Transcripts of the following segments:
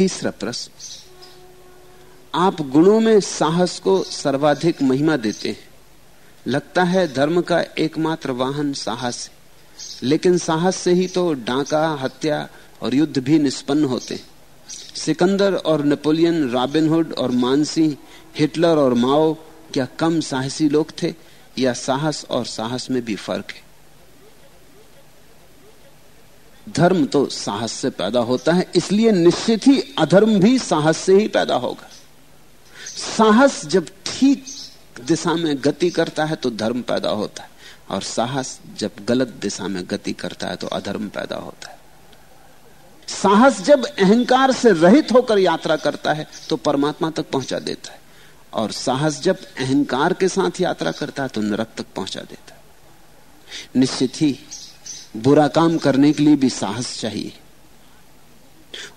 तीसरा प्रश्न। आप गुणों में साहस को सर्वाधिक महिमा देते हैं। लगता है धर्म का एकमात्र वाहन साहस है। लेकिन साहस से ही तो डांका, हत्या और युद्ध भी निष्पन्न होते हैं। सिकंदर और नेपोलियन रॉबिनहुड और मानसी, हिटलर और माओ, क्या कम साहसी लोग थे? या साहस और साहस में भी फ़र्क है? धर्म तो साहस से पैदा होता है, इसलिए निश्चित ही अधर्म भी साहस से ही पैदा होगा। साहस जब ठीक दिशा में गति करता है तो धर्म पैदा होता है, और साहस जब गलत दिशा में गति करता है तो अधर्म पैदा होता है। साहस जब अहंकार से रहित होकर यात्रा करता है तो परमात्मा तक पहुँचा देता है, और साहस जब अहंकार के साथ यात्रा करता है तो नरक तक पहुँचा देता है। निश्चित ही बुरा काम करने के लिए भी साहस चाहिए।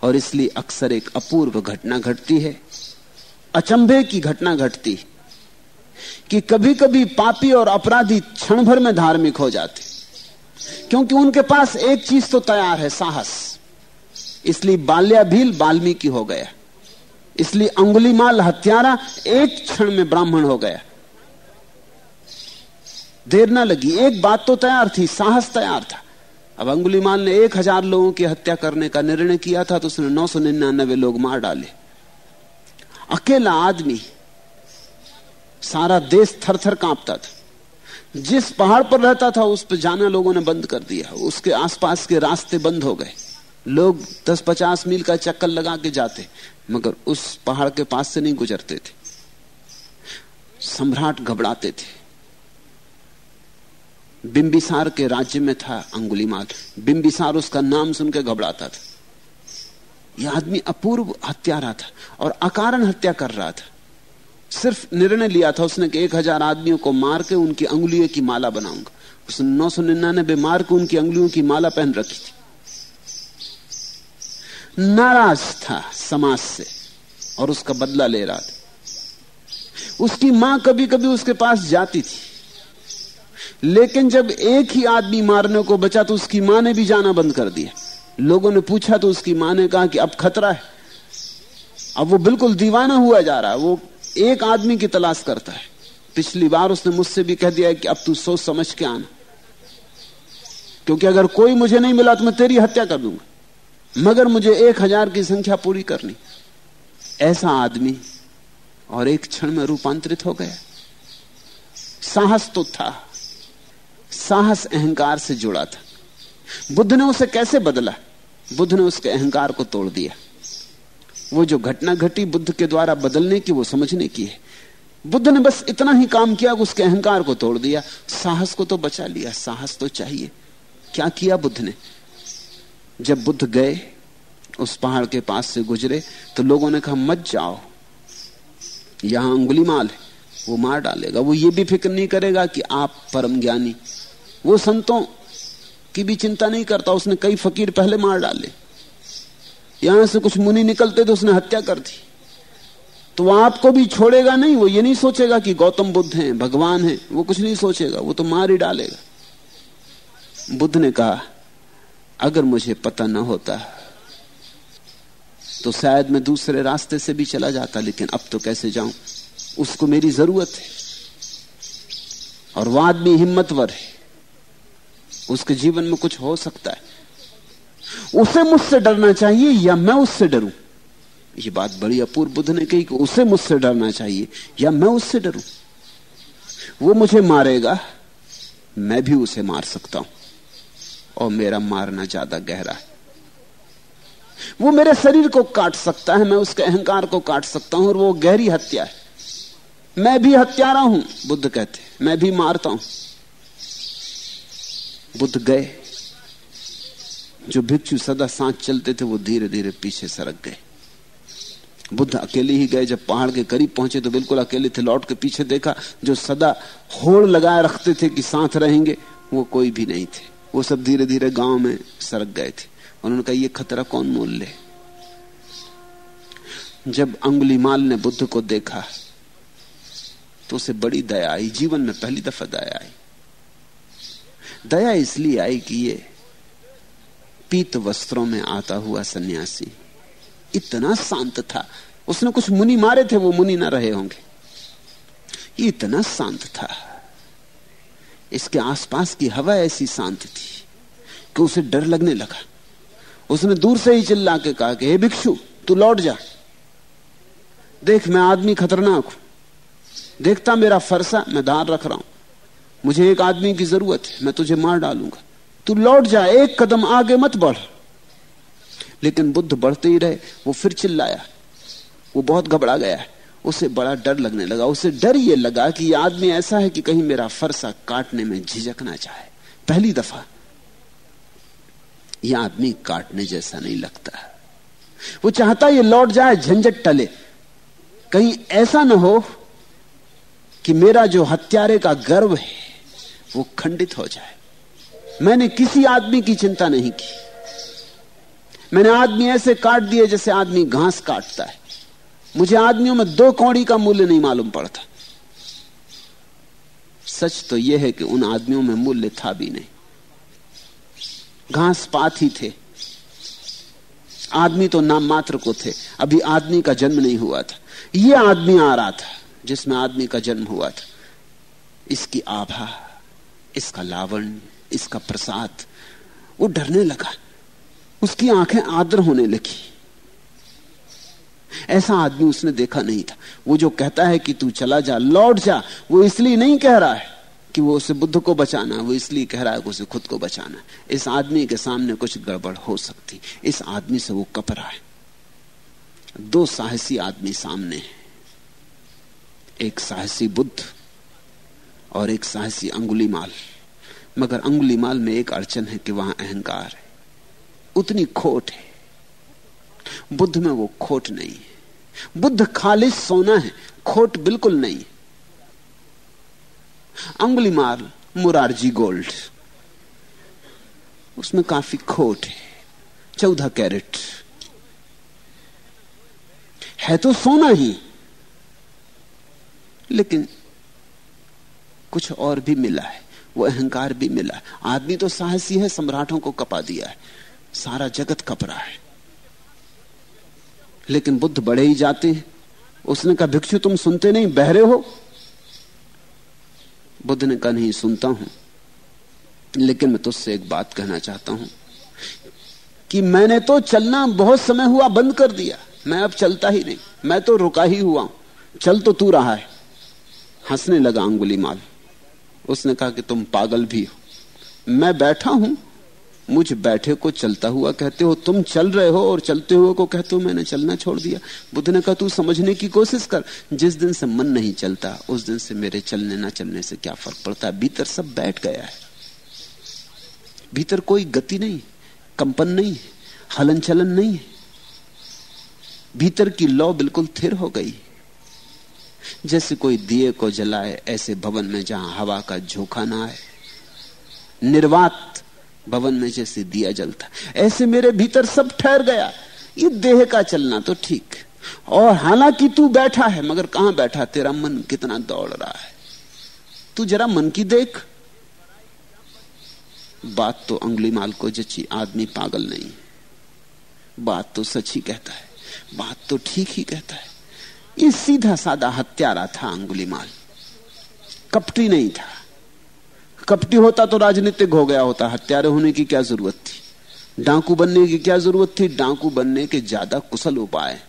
और इसलिए अक्सर एक अपूर्व घटना घटती है, अचंभे की घटना घटती कि कभी कभी पापी और अपराधी क्षण भर में धार्मिक हो जाते क्योंकि उनके पास एक चीज़ तो तैयार है, साहस। इसलिए बाल्या भील बाल्मीकि हो गया। इसलिए अंगुलीमाल हत्यारा एक क्षण में ब्राह्मण हो गया। देर ना लगी। एक बात तो तैयार थी, साहस तैयार था। अब अंगुलीमाल ने एक हज़ार लोगों की हत्या करने का निर्णय किया था तो उसने नौ सौ निन्यानबे लोग मार डाले। अकेला आदमी सारा देश थर थर कांपता था। जिस पहाड़ पर रहता था, उस पर जाना लोगों ने बंद कर दिया। उसके आसपास के रास्ते बंद हो गए। लोग दस पचास मील का चक्कर लगा के जाते, मगर उस पहाड़ के पास से नहीं गुजरते थे। सम्राट घबराते थे। बिंबिसार के राज्य में था अंगुलीमाल बिंबिसार उसका नाम सुनकर घबराता था। यह आदमी अपूर्व हत्यारा था और अकारण हत्या कर रहा था। सिर्फ़ निर्णय लिया था उसने कि एक हज़ार आदमियों को मार के उनकी अंगुलियों की माला बनाऊँगा। उसने नौ सौ निन्यानबे मार के उनकी अंगुलियों की माला पहन रखी थी। नाराज़ था समाज से और उसका बदला ले रहा था। उसकी माँ कभी कभी उसके पास जाती थी। लेकिन जब एक ही आदमी मारने को बचा तो उसकी माँ ने भी जाना बंद कर दिया। लोगों ने पूछा तो उसकी माँ ने कहा कि अब खतरा है। अब वो बिल्कुल दीवाना हुआ जा रहा है। वो एक आदमी की तलाश करता है। पिछली बार उसने मुझसे भी कह दिया कि अब तू सोच समझ के आना। क्योंकि अगर कोई मुझे नहीं मिला तो मैं तेरी हत्या कर दूँगा। मगर मुझे एक हज़ार की संख्या पूरी करनी। ऐसा आदमी और एक क्षण में रूपांतरित हो गया। साहस तो था। साहस अहंकार से जुड़ा था। बुद्ध ने उसे कैसे बदला? बुद्ध ने उसके अहंकार को तोड़ दिया। वो जो घटना घटी बुद्ध के द्वारा बदलने की, वो समझने की है। बुद्ध ने बस इतना ही काम किया उसके अहंकार को तोड़ दिया। साहस को तो बचा लिया, साहस तो चाहिए। क्या किया बुद्ध ने? जब बुद्ध गए, उस पहाड़ के पास से गुजरे तो लोगों ने कहा, मत जाओ। यहाँ अंगुली माल है, वो मार डालेगा। वो ये भी फ़िक्र नहीं करेगा कि आप परम ज्ञानी वो संतों की भी चिंता नहीं करता, उसने कई फकीर पहले मार डाले यहाँ से कुछ मुनि निकलते तो उसने हत्या कर दी। तो आपको भी छोड़ेगा नहीं, वो ये नहीं सोचेगा कि गौतम बुद्ध हैं, भगवान हैं, वो कुछ नहीं सोचेगा, वो तो मार ही डालेगा। बुद्ध ने कहा, अगर मुझे पता ना होता तो शायद मैं दूसरे रास्ते से भी चला जाता, लेकिन अब तो कैसे जाऊँ? उसको मेरी ज़रूरत है। और वो आदमी हिम्मतवर है। उसके जीवन में कुछ हो सकता है। उसे मुझसे डरना चाहिए या मैं उससे डरूं? ये बात बड़ी अपूर्व बुद्ध ने कही कि उसे मुझसे डरना चाहिए या मैं उससे डरूं? वो मुझे मारेगा मैं भी उसे मार सकता हूँ। और मेरा मारना ज़्यादा गहरा है। वो मेरे शरीर को काट सकता है मैं उसके अहंकार को काट सकता हूँ और वो गहरी हत्या है। मैं भी हत्यारा हूँ बुद्ध कहते मैं भी मारता हूँ। बुद्ध गए। जो भिक्षु सदा सांस चलते थे, वो धीरे धीरे पीछे सरक गए। बुद्ध अकेले ही गए, जब पहाड़ के करीब पहुँचे तो बिल्कुल अकेले थे, लौट के पीछे देखा, जो सदा होड़ लगाए रखते थे कि साथ रहेंगे, वो कोई भी नहीं थे। वो सब धीरे धीरे गाँव में सरक गए थे। उन्होंने कहा, ये खतरा कौन मोल ले? जब अंगुलीमाल ने बुद्ध को देखा तो उसे बड़ी दया आई। जीवन में पहली दफ़ा दया आई। दया इसलिए आई कि ये पीत वस्त्रों में आता हुआ सन्यासी इतना शांत था। उसने कुछ मुनि मारे थे, वो मुनि ना रहे होंगे। इतना शांत था। इसके आसपास की हवा ऐसी शांत थी कि उसे डर लगने लगा। उसने दूर से ही चिल्ला के कहा कि, हे भिक्षु, तू लौट जा। देख, मैं आदमी खतरनाक हूँ। देखता मेरा फरसा, मैं धार रख रहा हूँ। मुझे एक आदमी की ज़रूरत है, मैं तुझे मार डालूँगा। तू लौट जा, एक कदम आगे मत बढ़। लेकिन बुद्ध बढ़ते ही रहे, वो फिर चिल्लाया। वो बहुत घबरा गया। उसे बड़ा डर लगने लगा। उसे डर ये लगा कि यह आदमी ऐसा है कि कहीं मेरा फरसा काटने में झिझकना चाहे पहली दफ़ा यह आदमी काटने जैसा नहीं लगता। वो चाहता ये लौट जाए, झंझट टले। कहीं ऐसा ना हो कि मेरा जो हत्यारे का गर्व है वो खंडित हो जाए। मैंने किसी आदमी की चिंता नहीं की। मैंने आदमी ऐसे काट दिए जैसे आदमी घास काटता है। मुझे आदमियों में दो कौड़ी का मूल्य नहीं मालूम पड़ता। सच तो यह है कि उन आदमियों में मूल्य था भी नहीं। घास पात ही थे। आदमी तो नाम मात्र को थे। अभी आदमी का जन्म नहीं हुआ था। यह आदमी आ रहा था जिसमें आदमी का जन्म हुआ था। इसकी आभा। इसका लावण इसका प्रसाद। वो डरने लगा। उसकी आँखें आदर होने लगी। ऐसा आदमी उसने देखा नहीं था। वो जो कहता है कि तू चला जा, लौट जा, वो इसलिए नहीं कह रहा है कि वो उसे बुद्ध को बचाना, वो इसलिए कह रहा है कि उसे खुद को बचाना। इस आदमी के सामने कुछ गड़बड़ हो सकती। इस आदमी से वो कप रहा है। दो साहसी आदमी सामने हैं। एक साहसी बुद्ध और एक साहसी अंगुली माल। मगर अंगुली माल में एक अड़चन है कि वहाँ अहंकार है। उतनी खोट है। बुद्ध में वो खोट नहीं है। बुद्ध खालिश सोना है, खोट बिल्कुल नहीं अंगुली मार मुरारजी गोल्ड। उसमें काफ़ी खोट है। चौदह कैरेट। है तो सोना ही। लेकिन कुछ और भी मिला है, वो अहंकार भी मिला है। आदमी तो साहसी है, सम्राटों को कपा दिया है। सारा जगत कप रहा है। लेकिन बुद्ध बड़े ही जाते हैं। उसने कहा, भिक्षु, तुम सुनते नहीं, बहरे हो? बुद्ध ने कहा, नहीं, सुनता हूँ। लेकिन मैं तुझसे एक बात कहना चाहता हूँ कि मैंने तो चलना बहुत समय हुआ, बंद कर दिया। मैं अब चलता ही नहीं। मैं तो रुका ही हुआ चल तो तू रहा है। हंसने लगा अंगुली माल। उसने कहा कि तुम पागल भी हो। मैं बैठा हूँ, मुझ बैठे को चलता हुआ कहते हो, तुम चल रहे हो और चलते हुए को कहते हो, मैंने चलना छोड़ दिया। बुद्ध ने कहा, तू समझने की कोशिश कर। जिस दिन से मन नहीं चलता, उस दिन से मेरे चलने ना चलने से क्या फ़र्क पड़ता? है भीतर सब बैठ गया है। भीतर कोई गति नहीं, कंपन नहीं हलन चलन नहीं। है भीतर की लौ बिल्कुल थिर हो गई। जैसे कोई दिए को जलाए, ऐसे भवन में जहाँ हवा का झोंका ना आए। निर्वात भवन में जैसे दिया जलता। ऐसे मेरे भीतर सब ठहर गया। ये देह का चलना तो ठीक। और हालाँकि तू बैठा है, मगर कहाँ बैठा? तेरा मन कितना दौड़ रहा है। तू जरा मन की देख। बात तो अंगुली माल को जची, आदमी पागल नहीं। बात तो सच ही कहता है। बात तो ठीक ही कहता है। ये सीधा साधा हत्यारा था अंगुली माल कपटी नहीं था। कपटी होता तो राजनीतिक हो गया होता, हत्यारे होने की क्या ज़रूरत थी? डाकू बनने की क्या ज़रूरत थी? डाकू बनने के ज़्यादा कुशल उपाय।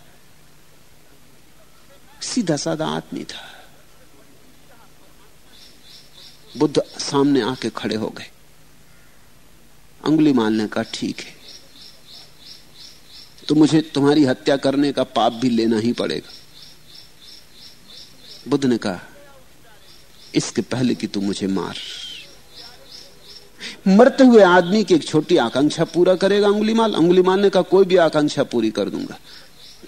सीधा साधा आदमी था। बुद्ध सामने आके खड़े हो गए। अंगुली मालने का ठीक है। तो मुझे तुम्हारी हत्या करने का पाप भी लेना ही पड़ेगा। बुद्ध ने कहा, इसके पहले कि तू मुझे मार। मरते हुए आदमी की एक छोटी आकांक्षा पूरा करेगा अंगुलीमाल। अंगुलीमाल ने कहा, कोई भी आकांक्षा पूरी कर दूँगा।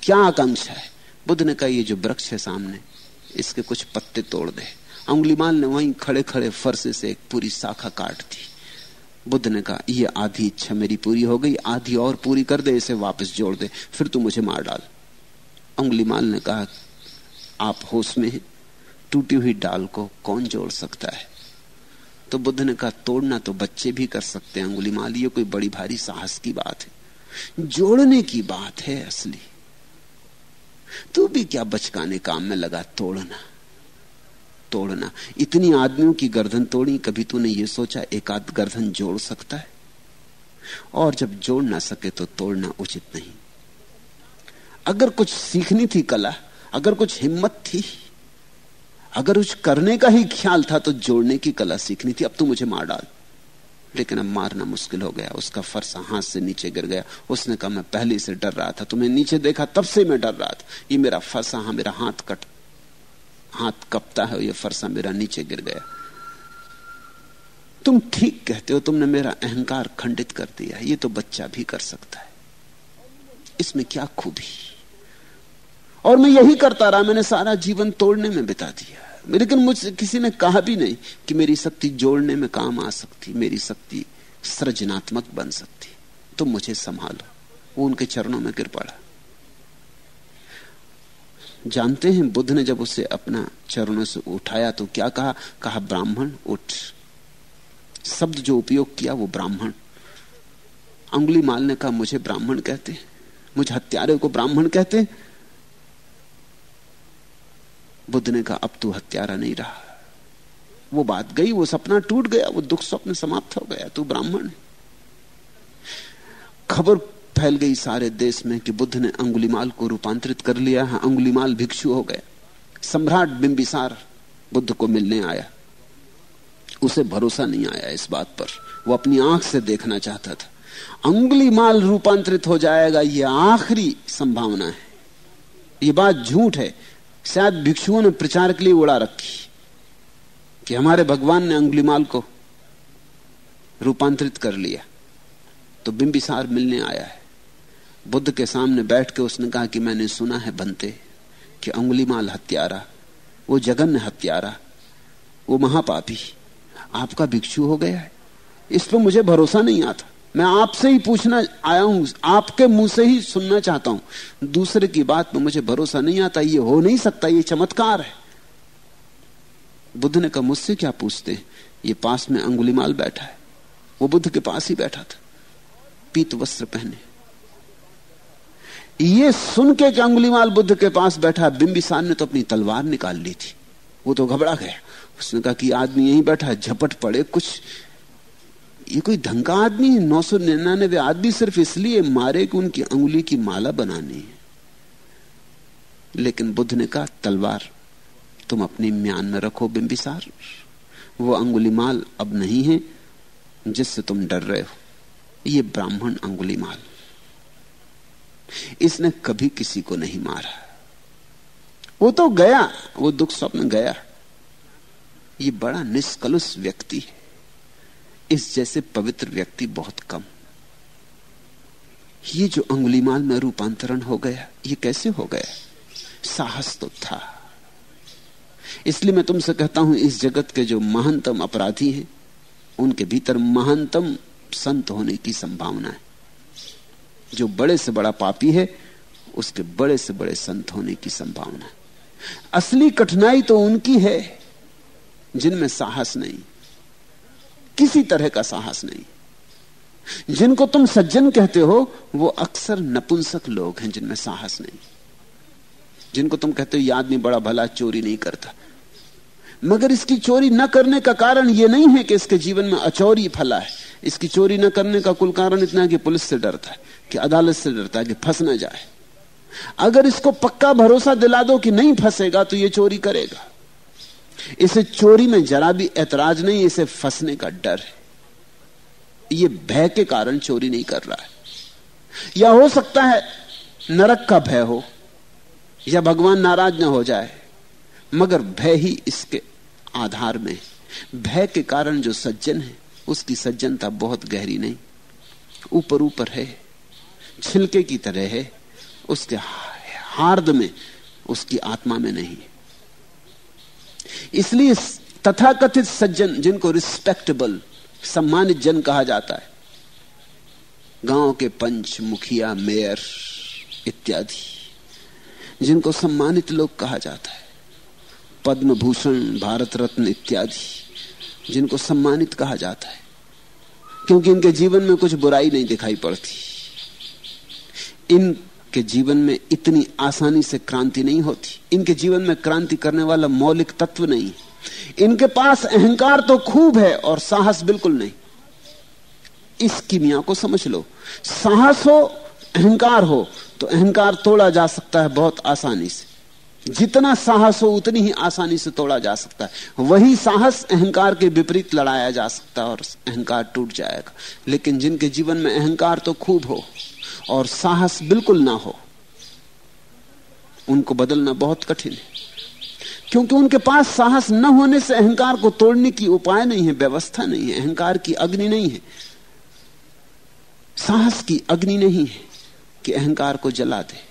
क्या आकांक्षा है? बुद्ध ने कहा, ये जो वृक्ष है सामने, इसके कुछ पत्ते तोड़ दे। अंगुलीमाल ने वहीं खड़े खड़े फरसे से एक पूरी शाखा काट दी। बुद्ध ने कहा यह आधी इच्छा मेरी पूरी हो गई, आधी और पूरी कर दे, इसे वापस जोड़ दे, फिर तू मुझे मार डाल। अंगुलीमाल ने कहा आप होश में हैं, टूटी हुई डाल को कौन जोड़ सकता है? तो बुद्ध ने कहा, तोड़ना तो बच्चे भी कर सकते हैं, अंगुली माल, ये कोई बड़ी भारी साहस की बात है। जोड़ने की बात है असली। तू भी क्या बचकाने काम में लगा, तोड़ना। तोड़ना। इतनी आदमियों की गर्दन तोड़ी, कभी तूने ये सोचा, एक आध गर्दन जोड़ सकता है? और जब जोड़ ना सके तो तोड़ना उचित नहीं। अगर कुछ सीखनी थी कला अगर कुछ हिम्मत थी, अगर कुछ करने का ही ख्याल था तो जोड़ने की कला सीखनी थी। अब तू मुझे मार डाल। लेकिन अब मारना मुश्किल हो गया। उसका फरसा हाथ से नीचे गिर गया। उसने कहा, मैं पहले से डर रहा था। तुम्हें नीचे देखा, तब से मैं डर रहा था। ये मेरा फरसा हाँ मेरा हाथ कट, हाथ कपता है ये फरसा मेरा नीचे गिर गया। तुम ठीक कहते हो, तुमने मेरा अहंकार खंडित कर दिया ये तो बच्चा भी कर सकता है। इसमें क्या खूबी? और मैं यही करता रहा, मैंने सारा जीवन तोड़ने में बिता दिया। लेकिन मुझसे किसी ने कहा भी नहीं कि मेरी शक्ति जोड़ने में काम आ सकती, मेरी शक्ति सृजनात्मक बन सकती। तुम मुझे संभालो। वो उनके चरणों में गिर पड़ा। जानते हैं, बुद्ध ने जब उसे अपना चरणों से उठाया तो क्या कहा? कहा, ब्राह्मण, उठ। शब्द जो उपयोग किया वो ब्राह्मण। अंगुली माल ने कहा, मुझे ब्राह्मण कहते मुझे हत्यारे को ब्राह्मण कहते बुद्ध ने कहा, अब तू हत्यारा नहीं रहा। वो बात गई, वो सपना टूट गया, वो दुख स्वप्न समाप्त हो गया, तू ब्राह्मण खबर फैल गई सारे देश में कि बुद्ध ने अंगुलीमाल को रूपांतरित कर लिया है। अंगुलीमाल भिक्षु हो गया। सम्राट बिंबिसार बुद्ध को मिलने आया। उसे भरोसा नहीं आया इस बात पर। वो अपनी आँख से देखना चाहता था। अंगुली माल रूपांतरित हो जाएगा यह आखिरी संभावना है। ये बात झूठ है। शायद भिक्षुओं ने प्रचार के लिए उड़ा रखी कि हमारे भगवान ने अंगुलीमाल को रूपांतरित कर लिया। तो बिंबिसार मिलने आया है। बुद्ध के सामने बैठ के उसने कहा कि मैंने सुना है बनते कि अंगुलीमाल हत्यारा, वो जगन हत्यारा, वो महापापी, आपका भिक्षु हो गया है। इस पर मुझे भरोसा नहीं आता। मैं आपसे ही पूछना आया हूँ, आपके मुँह से ही सुनना चाहता हूँ। दूसरे की बात में मुझे भरोसा नहीं आता, ये हो नहीं सकता, ये चमत्कार है। बुद्ध ने कहा, मुझसे क्या पूछते ये पास में अंगुलीमाल बैठा है। वो बुद्ध के पास ही बैठा था। पीत वस्त्र पहने। ये सुन के अंगुलीमाल बुद्ध के पास बैठा बिंबिसार ने तो अपनी तलवार निकाल ली थी। वो तो घबरा गया। उसने कहा कि आदमी यहीं बैठा झपट पड़े कुछ ये कोई ढंग का आदमी है, नौ सौ निन्यानवे आदमी सिर्फ़ इसलिए मारे कि उनकी अंगुली की माला बनानी है। लेकिन बुद्ध ने कहा, तलवार तुम अपनी म्यान में रखो, बिंबिसार। वो अंगुली माल अब नहीं है, जिससे तुम डर रहे हो। ये ब्राह्मण अंगुली माल। इसने कभी किसी को नहीं मारा। वो तो गया, वो दुख स्वप्न गया। ये बड़ा निष्कलुष व्यक्ति है। इस जैसे पवित्र व्यक्ति बहुत कम। ये जो अंगुलीमाल में रूपांतरण हो गया, ये कैसे हो गया? साहस तो था। इसलिए मैं तुमसे कहता हूँ, इस जगत के जो महानतम अपराधी हैं, उनके भीतर महानतम संत होने की संभावना है। जो बड़े से बड़ा पापी है, उसके बड़े से बड़े संत होने की संभावना है। असली कठिनाई तो उनकी है, जिनमें साहस नहीं। किसी तरह का साहस नहीं। जिनको तुम सज्जन कहते हो, वो अक्सर नपुंसक लोग हैं जिनमें साहस नहीं। जिनको तुम कहते हो ये आदमी बड़ा भला चोरी नहीं करता। मगर इसकी चोरी न करने का कारण यह नहीं है कि इसके जीवन में अचौरी फला है। इसकी चोरी न करने का कुल कारण इतना है कि पुलिस से डरता है, कि अदालत से डरता है कि फंस ना जाए। अगर इसको पक्का भरोसा दिला दो कि नहीं फंसेगा तो ये चोरी करेगा। इसे चोरी में जरा भी ऐतराज नहीं, इसे फंसने का डर है। ये भय के कारण चोरी नहीं कर रहा है। या हो सकता है नरक का भय हो, या भगवान नाराज़ ना हो जाए, मगर भय ही इसके आधार में भय के कारण जो सज्जन है, उसकी सज्जनता बहुत गहरी नहीं। ऊपर ऊपर है, छिलके की तरह है, उसके हार्द में, उसकी आत्मा में नहीं इसलिए तथाकथित सज्जन जिनको रिस्पेक्टेबल सम्मानित जन कहा जाता है, गाँव के पंच, मुखिया मेयर इत्यादि, जिनको सम्मानित लोग कहा जाता है पद्म भूषण भारत रत्न इत्यादि, जिनको सम्मानित कहा जाता है, क्योंकि इनके जीवन में कुछ बुराई नहीं दिखाई पड़ती। इन के जीवन में इतनी आसानी से क्रांति नहीं होती। इनके जीवन में क्रांति करने वाला मौलिक तत्व नहीं इनके पास अहंकार तो खूब है और साहस बिल्कुल नहीं। इस किमिया को समझ लो। साहस हो, अहंकार हो तो अहंकार तोड़ा जा सकता है बहुत आसानी से। जितना साहस हो, उतनी ही आसानी से तोड़ा जा सकता है। वही साहस अहंकार के विपरीत लड़ाया जा सकता है और अहंकार टूट जाएगा। लेकिन जिनके जीवन में अहंकार तो खूब हो और साहस बिल्कुल ना हो। उनको बदलना बहुत कठिन है। क्योंकि उनके पास साहस न होने से अहंकार को तोड़ने की उपाय नहीं है, व्यवस्था नहीं है, अहंकार की अग्नि नहीं है। साहस की अग्नि नहीं है कि अहंकार को जला दे।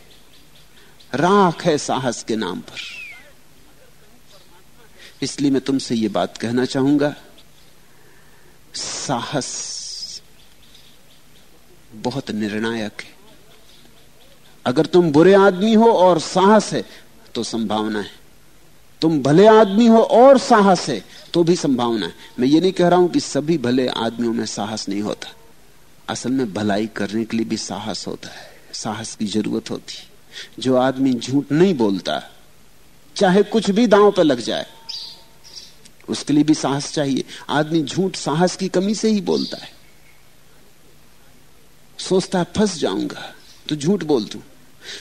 राख है साहस के नाम पर। इसलिए मैं तुमसे यह बात कहना चाहूँगा, साहस बहुत निर्णायक है। अगर तुम बुरे आदमी हो और साहस है तो संभावना है। तुम भले आदमी हो और साहस है तो भी संभावना है। मैं ये नहीं कह रहा हूँ कि सभी भले आदमियों में साहस नहीं होता। असल में भलाई करने के लिए भी साहस होता है। साहस की ज़रूरत होती। है जो आदमी झूठ नहीं बोलता, चाहे कुछ भी दांव पर लग जाए, उसके लिए भी साहस चाहिए। आदमी झूठ साहस की कमी से ही बोलता है। सोचता है फंस जाऊँगा तो झूठ बोल दू।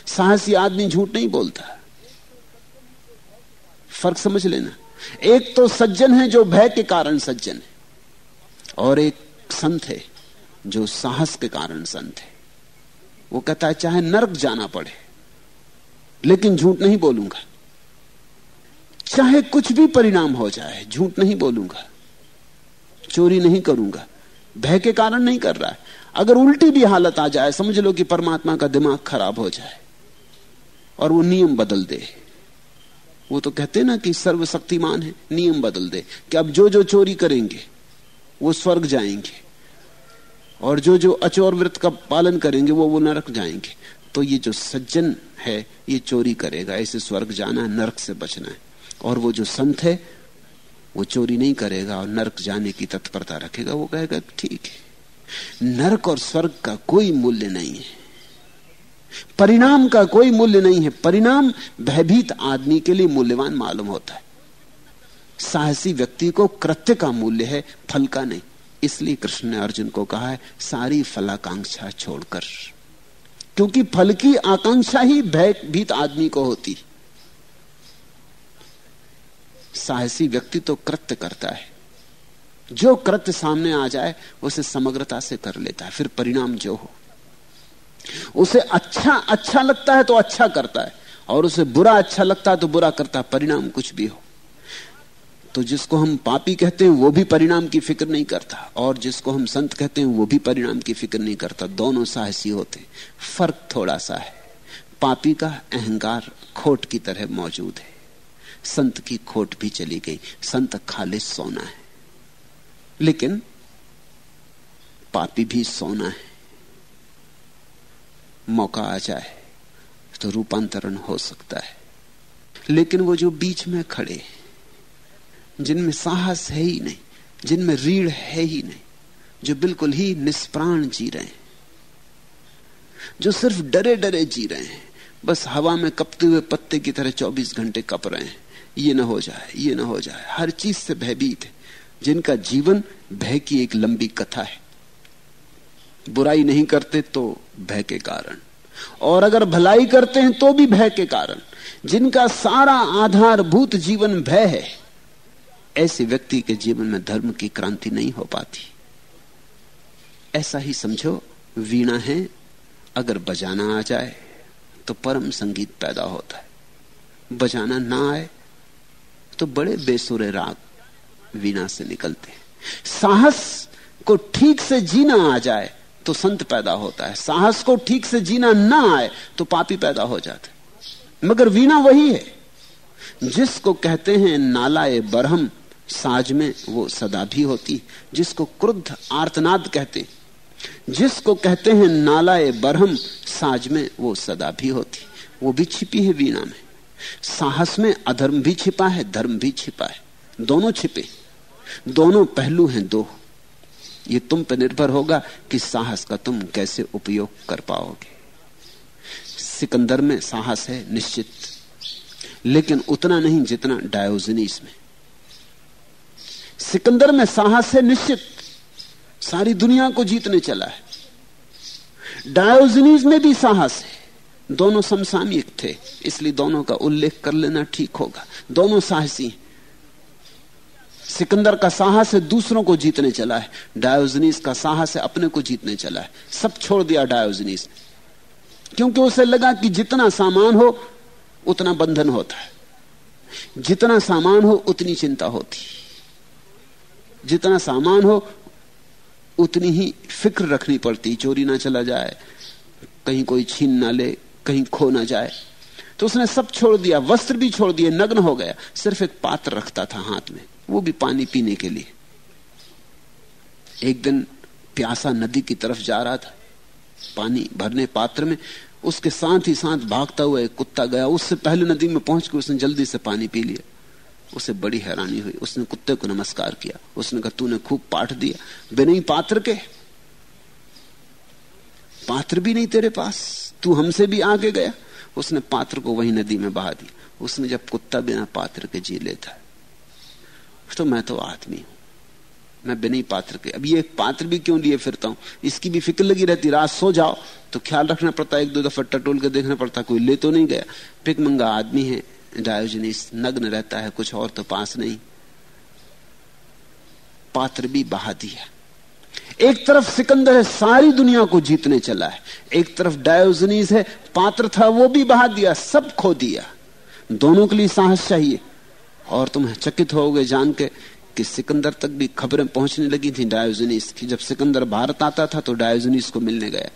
साहसी आदमी झूठ नहीं बोलता। फ़र्क समझ लेना। एक तो सज्जन है जो भय के कारण सज्जन है, और एक संत है जो साहस के कारण संत है। वो कहता है, चाहे नरक जाना पड़े, लेकिन झूठ नहीं बोलूँगा। चाहे कुछ भी परिणाम हो जाए, झूठ नहीं बोलूँगा। चोरी नहीं करूँगा। भय के कारण नहीं कर रहा है। अगर उल्टी भी हालत आ जाए, समझ लो कि परमात्मा का दिमाग खराब हो जाए और वो नियम बदल दे। वो तो कहते ना कि सर्वशक्तिमान है, नियम बदल दे कि अब जो जो चोरी करेंगे, वो स्वर्ग जाएँगे और जो जो अचोर व्रत का पालन करेंगे, वो वो नरक जाएँगे। तो ये जो सज्जन है, ये चोरी करेगा। इसे स्वर्ग जाना है नरक से बचना है। और वो जो संत है, वो चोरी नहीं करेगा और नरक जाने की तत्परता रखेगा। वो कहेगा, ठीक है। नरक और स्वर्ग का कोई मूल्य नहीं है। परिणाम का कोई मूल्य नहीं है। परिणाम भयभीत आदमी के लिए मूल्यवान मालूम होता है। साहसी व्यक्ति को कृत्य का मूल्य है, फल का नहीं। इसलिए कृष्ण ने अर्जुन को कहा है, सारी फलाकांक्षा छोड़कर। क्योंकि फल की आकांक्षा ही भयभीत आदमी को होती। साहसी व्यक्ति तो कृत्य करता है। जो कृत्य सामने आ जाए, उसे समग्रता से कर लेता है, फिर परिणाम जो हो। उसे अच्छा अच्छा लगता है तो अच्छा करता है, और उसे बुरा अच्छा लगता है तो बुरा करता है, परिणाम कुछ भी हो। तो जिसको हम पापी कहते हैं, वो भी परिणाम की फ़िक्र नहीं करता, और जिसको हम संत कहते हैं, वो भी परिणाम की फ़िक्र नहीं करता। दोनों साहसी होते फ़र्क थोड़ा सा है। पापी का अहंकार खोट की तरह मौजूद है। संत की खोट भी चली गई। संत खाली सोना है। लेकिन पापी भी सोना है। मौका आ जाए तो रूपांतरण हो सकता है। लेकिन वो जो बीच में खड़े जिनमें साहस है ही नहीं, जिनमें रीढ़ है ही नहीं, जो बिल्कुल ही निष्प्राण जी रहे हैं, जो सिर्फ़ डरे डरे जी रहे हैं, बस हवा में कपते हुए पत्ते की तरह 24 घंटे कप रहे हैं, ये ना हो जाए, ये ना हो जाए, हर चीज़ से भयभीत है। जिनका जीवन भय की एक लंबी कथा है। बुराई नहीं करते तो भय के कारण। और अगर भलाई करते हैं तो भी भय के कारण। जिनका सारा आधारभूत जीवन भय है, ऐसे व्यक्ति के जीवन में धर्म की क्रांति नहीं हो पाती। ऐसा ही समझो, वीणा है, अगर बजाना आ जाए तो परम संगीत पैदा होता है। बजाना ना आए तो बड़े बेसुरे राग वीणा से निकलते हैं। साहस को ठीक से जीना आ जाए तो संत पैदा होता है। साहस को ठीक से जीना ना आए तो पापी पैदा हो जाते मगर वीणा वही है। जिसको कहते हैं नालाए बरहम, साज में वो सदा भी होती जिसको क्रुद्ध आर्तनाद कहते जिसको कहते हैं नालाए बरहम, साज में वो सदा भी होती वो भी छिपी है वीणा में। साहस में अधर्म भी छिपा है, धर्म भी छिपा है। दोनों छिपे। दोनों पहलू हैं दो। ये तुम पर निर्भर होगा कि साहस का तुम कैसे उपयोग कर पाओगे। सिकंदर में साहस है निश्चित, लेकिन उतना नहीं जितना डायोजनीस में। सिकंदर में साहस है निश्चित, सारी दुनिया को जीतने चला है। डायोजनीस में भी साहस है। दोनों समसामयिक थे, इसलिए दोनों का उल्लेख कर लेना ठीक होगा। दोनों साहसी सिकंदर का साहस है दूसरों को जीतने चला है। डायोजनीस का साहस है अपने को जीतने चला है। सब छोड़ दिया डायोजनीस। क्योंकि उसे लगा कि जितना सामान हो, उतना बंधन होता है। जितना सामान हो, उतनी चिंता होती जितना सामान हो, उतनी ही फ़िक्र रखनी पड़ती चोरी ना चला जाए, कहीं कोई छीन ना ले, कहीं खो ना जाए। तो उसने सब छोड़ दिया, वस्त्र भी छोड़ दिए, नग्न हो गया। सिर्फ़ एक पात्र रखता था हाथ में। वो भी पानी पीने के लिए। एक दिन प्यासा नदी की तरफ़ जा रहा था। पानी भरने पात्र में उसके साथ ही साथ भागता हुआ एक कुत्ता गया। उससे पहले नदी में पहुँच के उसने जल्दी से पानी पी लिया। उसे बड़ी हैरानी हुई। उसने कुत्ते को नमस्कार किया। उसने कहा, तूने खूब पाठ दिया। बिना पात्र के। पात्र भी नहीं तेरे पास। तू हमसे भी आगे गया। उसने पात्र को वही नदी में बहा दिया। उसने जब कुत्ता बिना पात्र के जी लेता तो मैं तो आदमी हूँ। मैं बिना पात्र के। अब ये पात्र भी क्यों लिए फिरता हूँ? इसकी भी फ़िक्र लगी रहती, रात सो जाओ तो ख्याल रखना पड़ता, एक दो दफ़ा टटोल के देखना पड़ता, कोई ले तो नहीं गया। पिक मंगा आदमी है डायोजनीस नग्न रहता है, कुछ और तो पास नहीं। पात्र भी बहा दिया एक तरफ़ सिकंदर है, सारी दुनिया को जीतने चला है। एक तरफ़ डायोजनीस है, पात्र था, वो भी बहा दिया सब खो दिया। दोनों के लिए साहस चाहिए। और तुम चकित होगे जान के कि सिकंदर तक भी खबरें पहुँचने लगी थी डायोजनीस की। जब सिकंदर भारत आता था तो डायोजनीस को मिलने गया।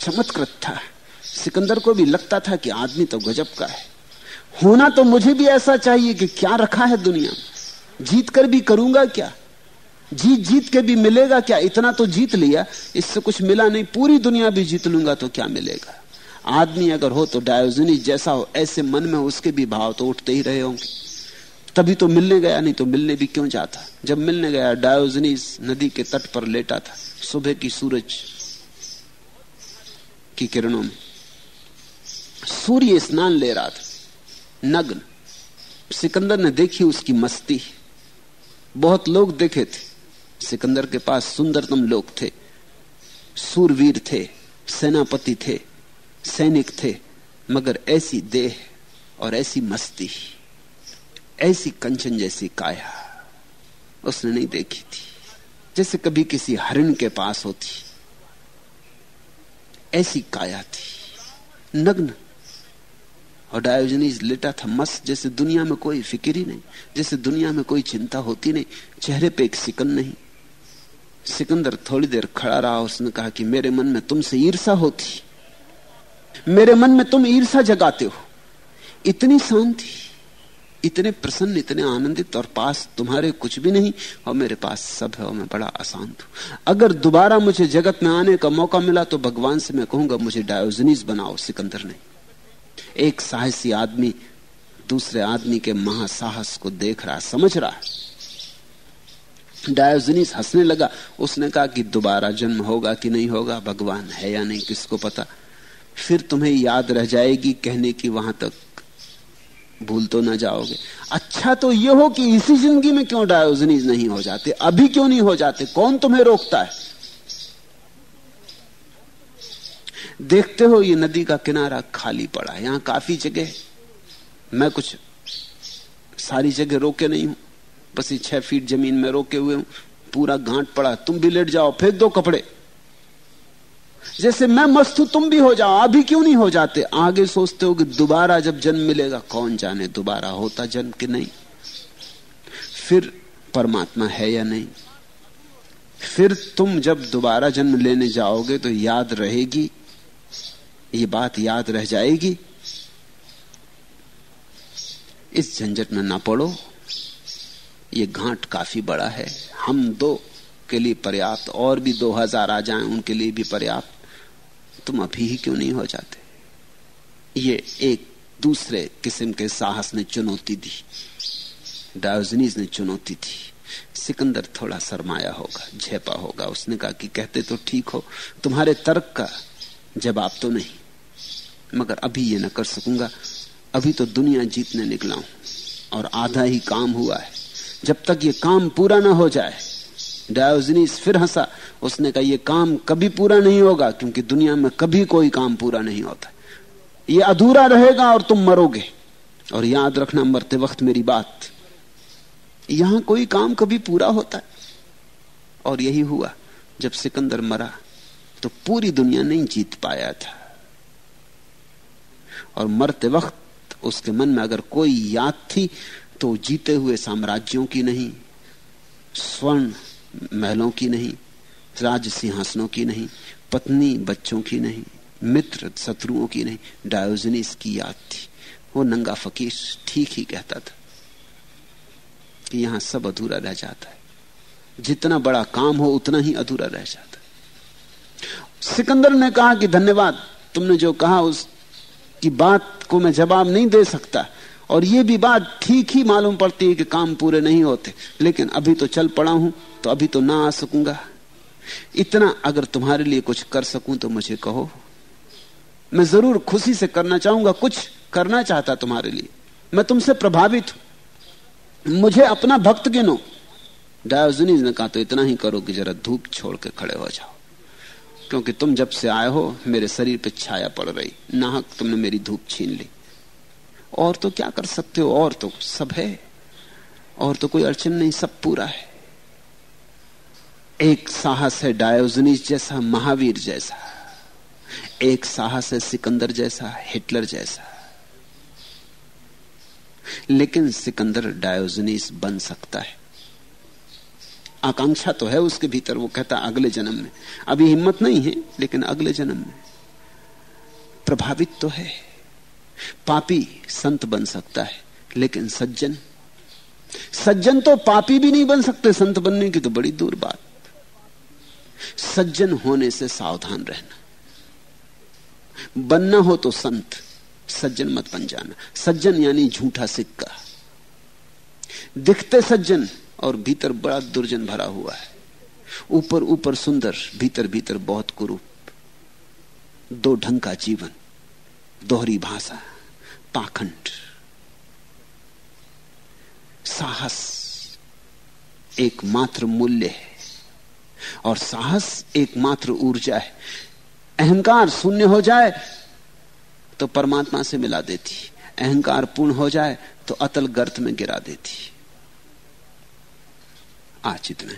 चमत्कृत था। सिकंदर को भी लगता था कि आदमी तो गजब का है। होना तो मुझे भी ऐसा चाहिए कि क्या रखा है दुनिया जीत कर भी करूँगा क्या? जीत जीत के भी मिलेगा क्या? इतना तो जीत लिया। इससे कुछ मिला नहीं। पूरी दुनिया भी जीत लूँगा तो क्या मिलेगा? आदमी अगर हो तो डायोजनी जैसा हो, ऐसे मन में उसके भी भाव तो उठते ही रहे होंगे। तभी तो मिलने गया, नहीं तो मिलने भी क्यों जाता? जब मिलने गया, डायोजनी नदी के तट पर लेटा था। सुबह की सूरज की किरणों में। सूर्य स्नान ले रहा था। नग्न। सिकंदर ने देखी उसकी मस्ती। बहुत लोग देखे थे। सिकंदर के पास सुंदरतम लोग थे। सूरवीर थे। सेनापति थे। सैनिक थे, मगर ऐसी देह और ऐसी मस्ती, ऐसी कंचन जैसी काया उसने नहीं देखी थी, जैसे कभी किसी हरिण के पास होती। ऐसी काया थी, नग्न। और डायोजनीस लेटा था मस्त, जैसे दुनिया में कोई फ़िक्र ही नहीं, जैसे दुनिया में कोई चिंता होती नहीं, चेहरे पे एक सिकन नहीं। सिकंदर थोड़ी देर खड़ा रहा, उसने कहा कि मेरे मन में तुमसे ईर्षा होती। मेरे मन में तुम ईर्षा जगाते हो। इतनी शांति, इतने प्रसन्न, इतने आनंदित और पास तुम्हारे कुछ भी नहीं और मेरे पास सब है और मैं बड़ा अशांत हूँ। अगर दोबारा मुझे जगत में आने का मौका मिला तो भगवान से मैं कहूँगा, मुझे डायोजनीस बनाओ, सिकंदर ने एक साहसी आदमी दूसरे आदमी के महासाहस को देख रहा, समझ रहा डायोजनीस हंसने लगा, उसने कहा कि दोबारा जन्म होगा कि नहीं होगा, भगवान है या नहीं, किसको पता? फिर तुम्हें याद रह जाएगी कहने की वहाँ तक। भूल तो ना जाओगे। अच्छा तो यह हो कि इसी ज़िंदगी में क्यों डायोजनीज नहीं हो जाते? अभी क्यों नहीं हो जाते? कौन तुम्हें रोकता है? देखते हो ये नदी का किनारा खाली पड़ा है। यहाँ काफ़ी जगह मैं कुछ सारी जगह रोके नहीं हूँ। बस ये छह फीट ज़मीन में रोके हुए हूँ। पूरा गांठ पड़ा। तुम भी लेट जाओ, फेंक दो कपड़े। जैसे मैं मस्त हूँ, तुम भी हो जाओ अभी क्यों नहीं हो जाते? आगे सोचते हो कि दोबारा जब जन्म मिलेगा, कौन जाने दोबारा होता जन्म कि नहीं? फिर परमात्मा है या नहीं? फिर तुम जब दोबारा जन्म लेने जाओगे तो याद रहेगी? ये बात याद रह जाएगी? इस झंझट में ना पड़ो। ये घाट काफ़ी बड़ा है। हम दो के लिए पर्याप्त, और भी दो हज़ार आ जाएँ, उनके लिए भी पर्याप्त। तुम अभी ही क्यों नहीं हो जाते? ये एक दूसरे किस्म के साहस ने चुनौती दी। डायोजनीज ने चुनौती थी सिकंदर थोड़ा शरमाया होगा, झेपा होगा। उसने कहा कि कहते तो ठीक हो, तुम्हारे तर्क का जवाब तो नहीं। मगर अभी ये ना कर सकूँगा। अभी तो दुनिया जीतने निकला हूँ, और आधा ही काम हुआ है। जब तक ये काम पूरा ना हो जाए डायोजनीस फिर हंसा। उसने कहा यह काम कभी पूरा नहीं होगा, क्योंकि दुनिया में कभी कोई काम पूरा नहीं होता। यह अधूरा रहेगा और तुम मरोगे। और याद रखना, मरते वक्त मेरी बात। यहाँ कोई काम कभी पूरा होता है। और यही हुआ। जब सिकंदर मरा तो पूरी दुनिया नहीं जीत पाया था। और मरते वक्त उसके मन में अगर कोई याद थी तो जीते हुए साम्राज्यों की नहीं, स्वर्ण महलों की नहीं राज सिंहासनों की नहीं, पत्नी बच्चों की नहीं, मित्र शत्रुओं की नहीं। डायोजनीस की याद थी। वो नंगा फकीर ठीक ही कहता था कि यहाँ सब अधूरा रह जाता है। जितना बड़ा काम हो, उतना ही अधूरा रह जाता है। सिकंदर ने कहा कि धन्यवाद, तुमने जो कहा उस की बात को मैं जवाब नहीं दे सकता। और ये भी बात ठीक ही मालूम पड़ती है कि काम पूरे नहीं होते। लेकिन अभी तो चल पड़ा हूँ तो अभी तो ना आ सकूँगा। इतना अगर तुम्हारे लिए कुछ कर सकूँ तो मुझे कहो। मैं ज़रूर खुशी से करना चाहूँगा, कुछ करना चाहता तुम्हारे लिए। मैं तुमसे प्रभावित हूँ। मुझे अपना भक्त गिनो। डायोजनीज ने कहा तो इतना ही करो कि जरा धूप छोड़ के खड़े हो जाओ। क्योंकि तुम जब से आए हो, मेरे शरीर पे छाया पड़ रही। नाहक, तुमने मेरी धूप छीन ली। और तो क्या कर सकते हो? और तो सब है। और तो कोई अड़चन नहीं, सब पूरा है। एक साहस है डायोजनीस जैसा, महावीर जैसा। एक साहस है सिकंदर जैसा, हिटलर जैसा। लेकिन सिकंदर डायोजनीस बन सकता है। आकांक्षा तो है उसके भीतर, वो कहता, अगले जन्म में। अभी हिम्मत नहीं है, लेकिन अगले जन्म में। प्रभावित तो है। पापी संत बन सकता है, लेकिन सज्जन। सज्जन तो पापी भी नहीं बन सकते, संत बनने की तो बड़ी दूर बात। सज्जन होने से सावधान रहना। बनना हो तो संत, सज्जन मत बन जाना। सज्जन यानी झूठा सिक्का। दिखते सज्जन और भीतर बड़ा दुर्जन भरा हुआ है। ऊपर ऊपर सुंदर, भीतर भीतर बहुत कुरूप। दो ढंग का जीवन। दोहरी भाषा, पाखंड। साहस एकमात्र मूल्य है, और साहस एकमात्र ऊर्जा है। अहंकार शून्य हो जाए तो परमात्मा से मिला देती अहंकार पूर्ण हो जाए तो अतल गर्त में गिरा देती आज इतना